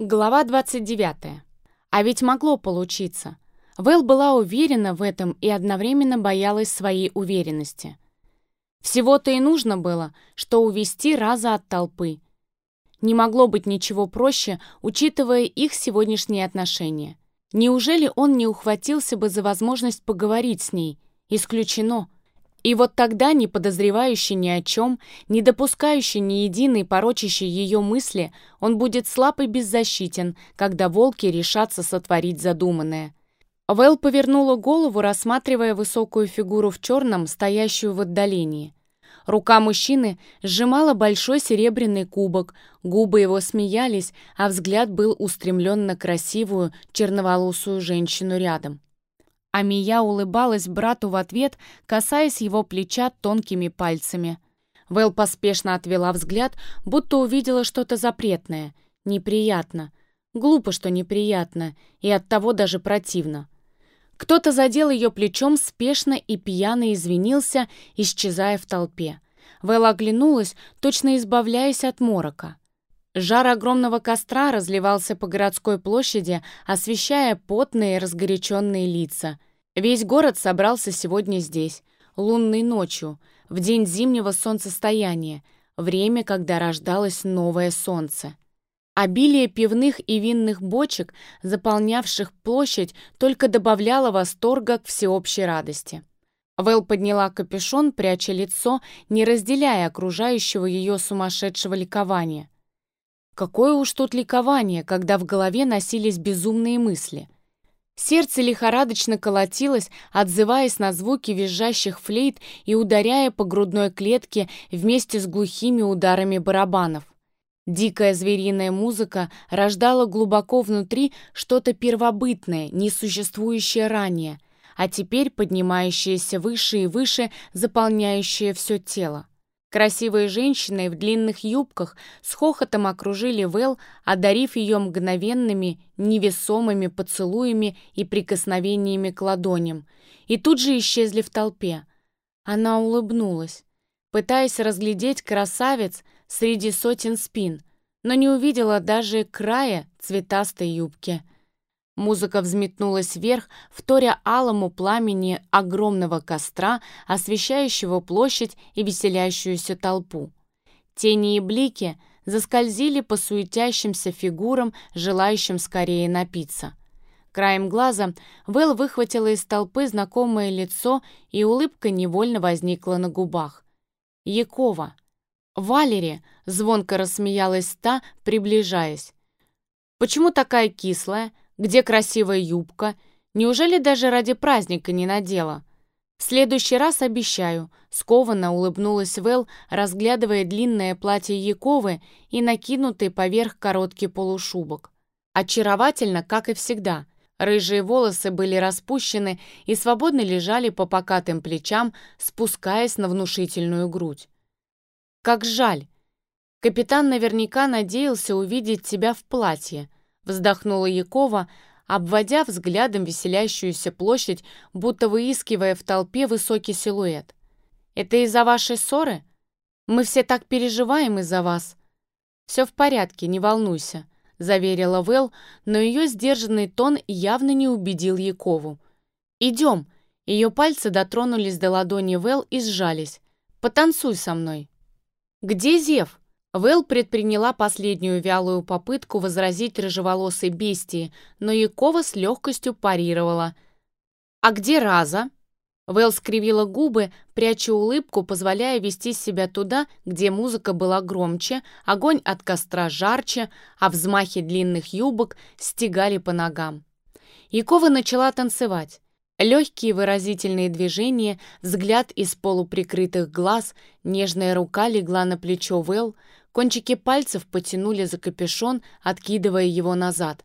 Глава 29. А ведь могло получиться. Вэл была уверена в этом и одновременно боялась своей уверенности. Всего-то и нужно было, что увести Раза от толпы. Не могло быть ничего проще, учитывая их сегодняшние отношения. Неужели он не ухватился бы за возможность поговорить с ней? Исключено. И вот тогда, не подозревающий ни о чем, не допускающий ни единой порочащей ее мысли, он будет слаб и беззащитен, когда волки решатся сотворить задуманное. Вэл повернула голову, рассматривая высокую фигуру в черном, стоящую в отдалении. Рука мужчины сжимала большой серебряный кубок, губы его смеялись, а взгляд был устремлен на красивую, черноволосую женщину рядом. А Мия улыбалась брату в ответ, касаясь его плеча тонкими пальцами. Вэл поспешно отвела взгляд, будто увидела что-то запретное. Неприятно. Глупо, что неприятно, и оттого даже противно. Кто-то задел ее плечом спешно и пьяно извинился, исчезая в толпе. Вэл оглянулась, точно избавляясь от морока. Жар огромного костра разливался по городской площади, освещая потные разгоряченные лица. Весь город собрался сегодня здесь, лунной ночью, в день зимнего солнцестояния, время, когда рождалось новое солнце. Обилие пивных и винных бочек, заполнявших площадь, только добавляло восторга к всеобщей радости. Вэл подняла капюшон, пряча лицо, не разделяя окружающего ее сумасшедшего ликования. Какое уж тут ликование, когда в голове носились безумные мысли. Сердце лихорадочно колотилось, отзываясь на звуки визжащих флейт и ударяя по грудной клетке вместе с глухими ударами барабанов. Дикая звериная музыка рождала глубоко внутри что-то первобытное, несуществующее ранее, а теперь поднимающееся выше и выше, заполняющее все тело. Красивые женщины в длинных юбках с хохотом окружили Вэл, одарив ее мгновенными, невесомыми поцелуями и прикосновениями к ладоням, и тут же исчезли в толпе. Она улыбнулась, пытаясь разглядеть красавец среди сотен спин, но не увидела даже края цветастой юбки — Музыка взметнулась вверх, вторя алому пламени огромного костра, освещающего площадь и веселящуюся толпу. Тени и блики заскользили по суетящимся фигурам, желающим скорее напиться. Краем глаза Вэл выхватила из толпы знакомое лицо, и улыбка невольно возникла на губах. «Якова!» «Валери!» — звонко рассмеялась та, приближаясь. «Почему такая кислая?» Где красивая юбка? Неужели даже ради праздника не надела? В следующий раз обещаю, скованно улыбнулась Вэл, разглядывая длинное платье Яковы и накинутый поверх короткий полушубок. Очаровательно, как и всегда. Рыжие волосы были распущены и свободно лежали по покатым плечам, спускаясь на внушительную грудь. Как жаль. Капитан наверняка надеялся увидеть тебя в платье, вздохнула Якова, обводя взглядом веселящуюся площадь, будто выискивая в толпе высокий силуэт. «Это из-за вашей ссоры? Мы все так переживаем из-за вас». «Все в порядке, не волнуйся», — заверила Вэл, но ее сдержанный тон явно не убедил Якову. «Идем». Ее пальцы дотронулись до ладони Вэл и сжались. «Потанцуй со мной». «Где Зев?» Вэл предприняла последнюю вялую попытку возразить рыжеволосой бестии, но Якова с легкостью парировала. «А где Раза?» Вэл скривила губы, пряча улыбку, позволяя вести себя туда, где музыка была громче, огонь от костра жарче, а взмахи длинных юбок стегали по ногам. Якова начала танцевать. Легкие выразительные движения, взгляд из полуприкрытых глаз, нежная рука легла на плечо Вэл, Кончики пальцев потянули за капюшон, откидывая его назад.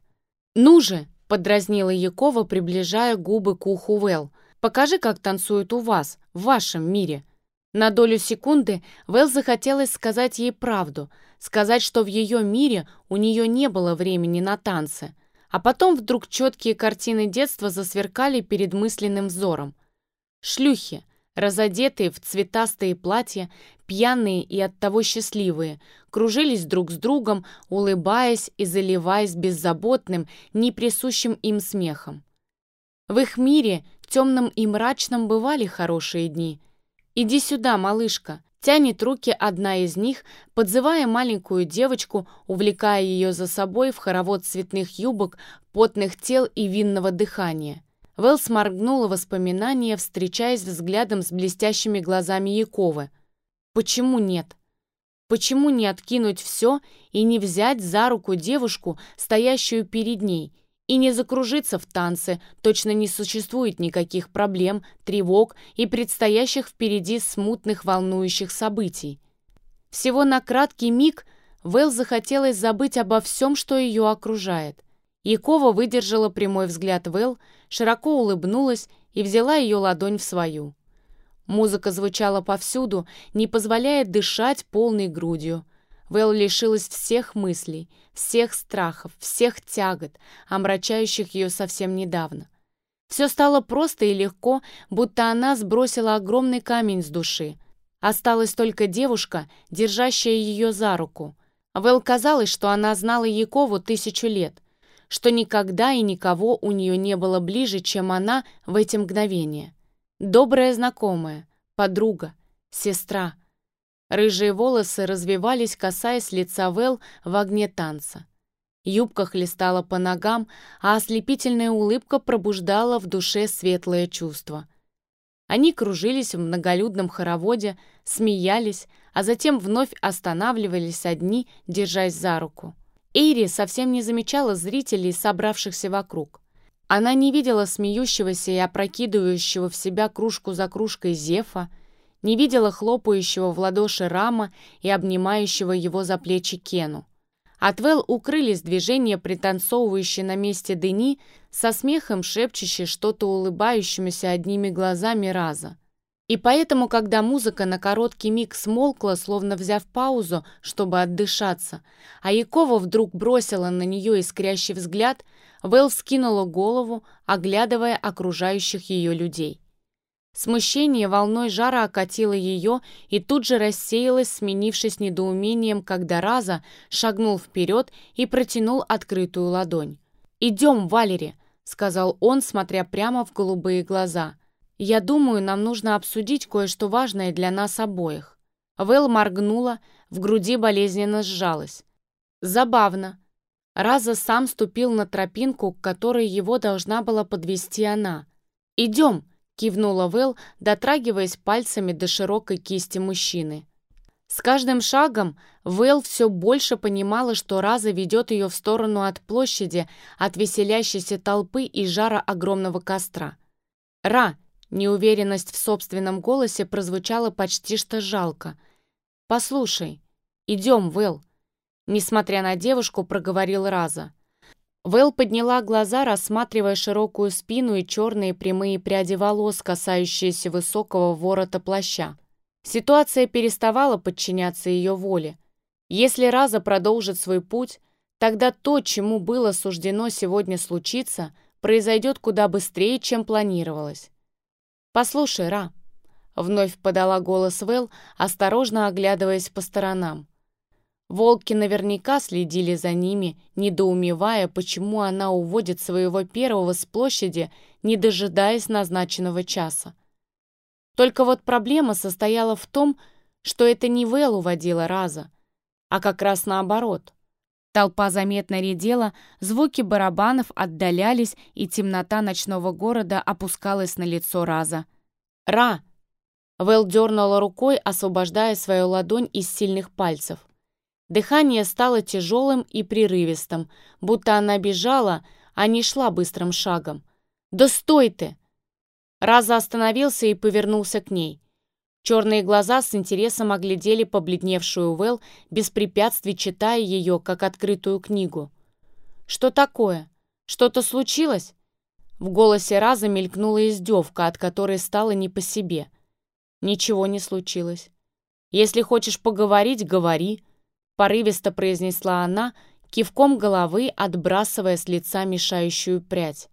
«Ну же!» — подразнила Якова, приближая губы к уху Вэл. «Покажи, как танцуют у вас, в вашем мире». На долю секунды Вэл захотелось сказать ей правду, сказать, что в ее мире у нее не было времени на танцы. А потом вдруг четкие картины детства засверкали перед мысленным взором. Шлюхи, разодетые в цветастые платья, пьяные и оттого счастливые, кружились друг с другом, улыбаясь и заливаясь беззаботным, неприсущим им смехом. В их мире, темном и мрачном, бывали хорошие дни. «Иди сюда, малышка», тянет руки одна из них, подзывая маленькую девочку, увлекая ее за собой в хоровод цветных юбок, потных тел и винного дыхания. Вэлс моргнула воспоминания, встречаясь взглядом с блестящими глазами Яковы. Почему нет? Почему не откинуть все и не взять за руку девушку, стоящую перед ней, и не закружиться в танце, точно не существует никаких проблем, тревог и предстоящих впереди смутных волнующих событий. Всего на краткий миг Вэл захотелось забыть обо всем, что ее окружает. Якова выдержала прямой взгляд Вэл, широко улыбнулась и взяла ее ладонь в свою. Музыка звучала повсюду, не позволяя дышать полной грудью. Вэл лишилась всех мыслей, всех страхов, всех тягот, омрачающих ее совсем недавно. Все стало просто и легко, будто она сбросила огромный камень с души. Осталась только девушка, держащая ее за руку. Вэл казалось, что она знала Якову тысячу лет — что никогда и никого у нее не было ближе, чем она в эти мгновения. Добрая знакомая, подруга, сестра. Рыжие волосы развивались, касаясь лица Вэл в огне танца. Юбка хлестала по ногам, а ослепительная улыбка пробуждала в душе светлое чувство. Они кружились в многолюдном хороводе, смеялись, а затем вновь останавливались одни, держась за руку. Эйри совсем не замечала зрителей, собравшихся вокруг. Она не видела смеющегося и опрокидывающего в себя кружку за кружкой Зефа, не видела хлопающего в ладоши Рама и обнимающего его за плечи Кену. От Вэл укрылись движения, пританцовывающие на месте Дени, со смехом шепчущие что-то улыбающимися одними глазами Раза. И поэтому, когда музыка на короткий миг смолкла, словно взяв паузу, чтобы отдышаться, а Якова вдруг бросила на нее искрящий взгляд, Вэл вскинула голову, оглядывая окружающих ее людей. Смущение волной жара окатило ее и тут же рассеялось, сменившись недоумением, когда Раза шагнул вперед и протянул открытую ладонь. «Идем, Валери», — сказал он, смотря прямо в голубые глаза. «Я думаю, нам нужно обсудить кое-что важное для нас обоих». Вэл моргнула, в груди болезненно сжалась. Забавно. Раза сам ступил на тропинку, к которой его должна была подвести она. «Идем!» — кивнула Вэл, дотрагиваясь пальцами до широкой кисти мужчины. С каждым шагом Вэл все больше понимала, что Раза ведет ее в сторону от площади, от веселящейся толпы и жара огромного костра. «Ра!» Неуверенность в собственном голосе прозвучала почти что жалко. «Послушай, идем, Вэл», — несмотря на девушку, проговорил Раза. Вэл подняла глаза, рассматривая широкую спину и черные прямые пряди волос, касающиеся высокого ворота плаща. Ситуация переставала подчиняться ее воле. Если Раза продолжит свой путь, тогда то, чему было суждено сегодня случиться, произойдет куда быстрее, чем планировалось. «Послушай, Ра», — вновь подала голос Вэл, осторожно оглядываясь по сторонам. Волки наверняка следили за ними, недоумевая, почему она уводит своего первого с площади, не дожидаясь назначенного часа. Только вот проблема состояла в том, что это не Вэл уводила Раза, а как раз наоборот. Толпа заметно редела, звуки барабанов отдалялись, и темнота ночного города опускалась на лицо Раза. «Ра!» Вэл дернула рукой, освобождая свою ладонь из сильных пальцев. Дыхание стало тяжелым и прерывистым, будто она бежала, а не шла быстрым шагом. «Да стой ты!» Раза остановился и повернулся к ней. Черные глаза с интересом оглядели побледневшую Вэл, без препятствий читая ее, как открытую книгу. «Что такое? Что-то случилось?» В голосе Раза мелькнула издевка, от которой стало не по себе. «Ничего не случилось. Если хочешь поговорить, говори», — порывисто произнесла она, кивком головы отбрасывая с лица мешающую прядь.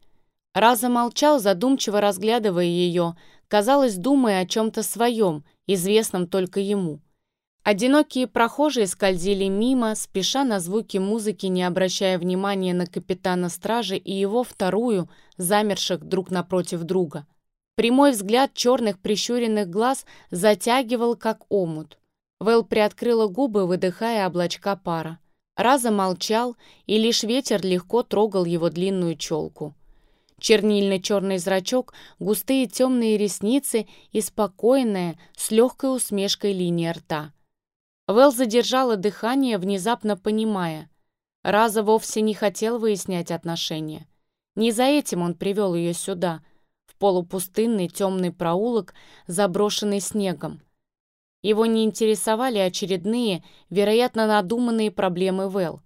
Раза молчал, задумчиво разглядывая ее, казалось, думая о чем-то своем, известном только ему. Одинокие прохожие скользили мимо, спеша на звуки музыки, не обращая внимания на капитана стражи и его вторую, замерших друг напротив друга. Прямой взгляд черных прищуренных глаз затягивал, как омут. Вэл приоткрыла губы, выдыхая облачка пара. Раза молчал, и лишь ветер легко трогал его длинную челку. Чернильно-черный зрачок, густые темные ресницы и спокойная, с легкой усмешкой линия рта. Вэл задержала дыхание, внезапно понимая. Раза вовсе не хотел выяснять отношения. Не за этим он привел ее сюда, в полупустынный темный проулок, заброшенный снегом. Его не интересовали очередные, вероятно, надуманные проблемы Вэл.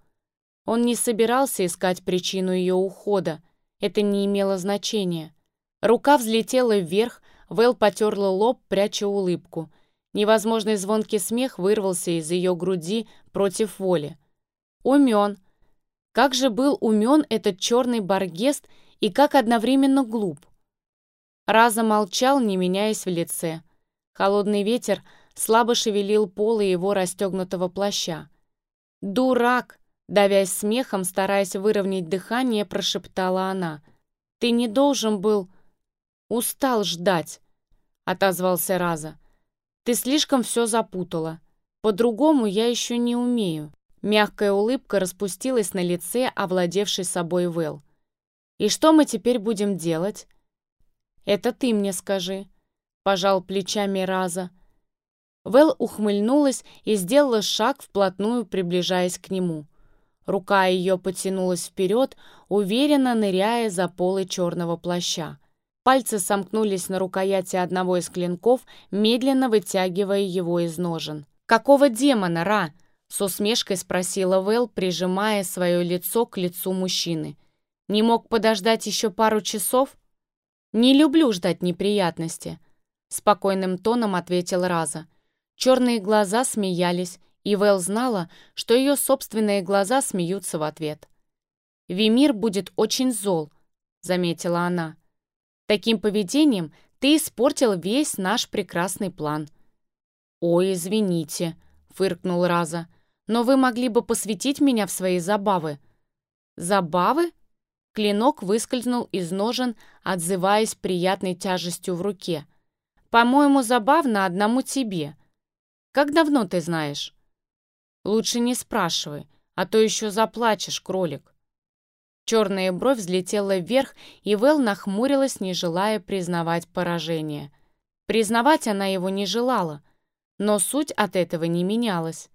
Он не собирался искать причину ее ухода, это не имело значения. Рука взлетела вверх, Вэл потерла лоб, пряча улыбку. Невозможный звонкий смех вырвался из ее груди против воли. Умен. Как же был умен этот черный баргест и как одновременно глуп. Раза молчал, не меняясь в лице. Холодный ветер слабо шевелил полы его расстегнутого плаща. «Дурак!» Давясь смехом, стараясь выровнять дыхание, прошептала она. «Ты не должен был...» «Устал ждать», — отозвался Раза. «Ты слишком все запутала. По-другому я еще не умею». Мягкая улыбка распустилась на лице, овладевшей собой Вэл. «И что мы теперь будем делать?» «Это ты мне скажи», — пожал плечами Раза. Вэл ухмыльнулась и сделала шаг вплотную, приближаясь к нему. Рука ее потянулась вперед, уверенно ныряя за полы черного плаща. Пальцы сомкнулись на рукояти одного из клинков, медленно вытягивая его из ножен. «Какого демона, Ра?» — с усмешкой спросила Вэл, прижимая свое лицо к лицу мужчины. «Не мог подождать еще пару часов?» «Не люблю ждать неприятности», — спокойным тоном ответил Раза. Черные глаза смеялись, и Вэл знала, что ее собственные глаза смеются в ответ. «Вимир будет очень зол», — заметила она. «Таким поведением ты испортил весь наш прекрасный план». «Ой, извините», — фыркнул Раза, «но вы могли бы посвятить меня в свои забавы». «Забавы?» Клинок выскользнул из ножен, отзываясь приятной тяжестью в руке. «По-моему, забавно одному тебе. Как давно ты знаешь?» Лучше не спрашивай, а то еще заплачешь, кролик. Черная бровь взлетела вверх, и Вэл нахмурилась, не желая признавать поражение. Признавать она его не желала, но суть от этого не менялась.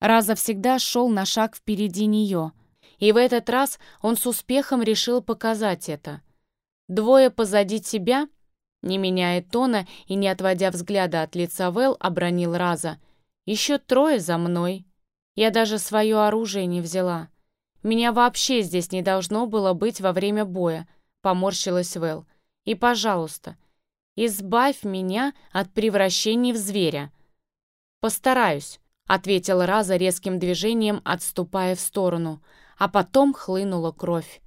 Раза всегда шел на шаг впереди нее, и в этот раз он с успехом решил показать это. Двое позади тебя, не меняя тона и не отводя взгляда от лица Вэл, обронил Раза. «Еще трое за мной». Я даже свое оружие не взяла. Меня вообще здесь не должно было быть во время боя, поморщилась Вэл. И, пожалуйста, избавь меня от превращений в зверя. Постараюсь, ответила Раза резким движением, отступая в сторону, а потом хлынула кровь.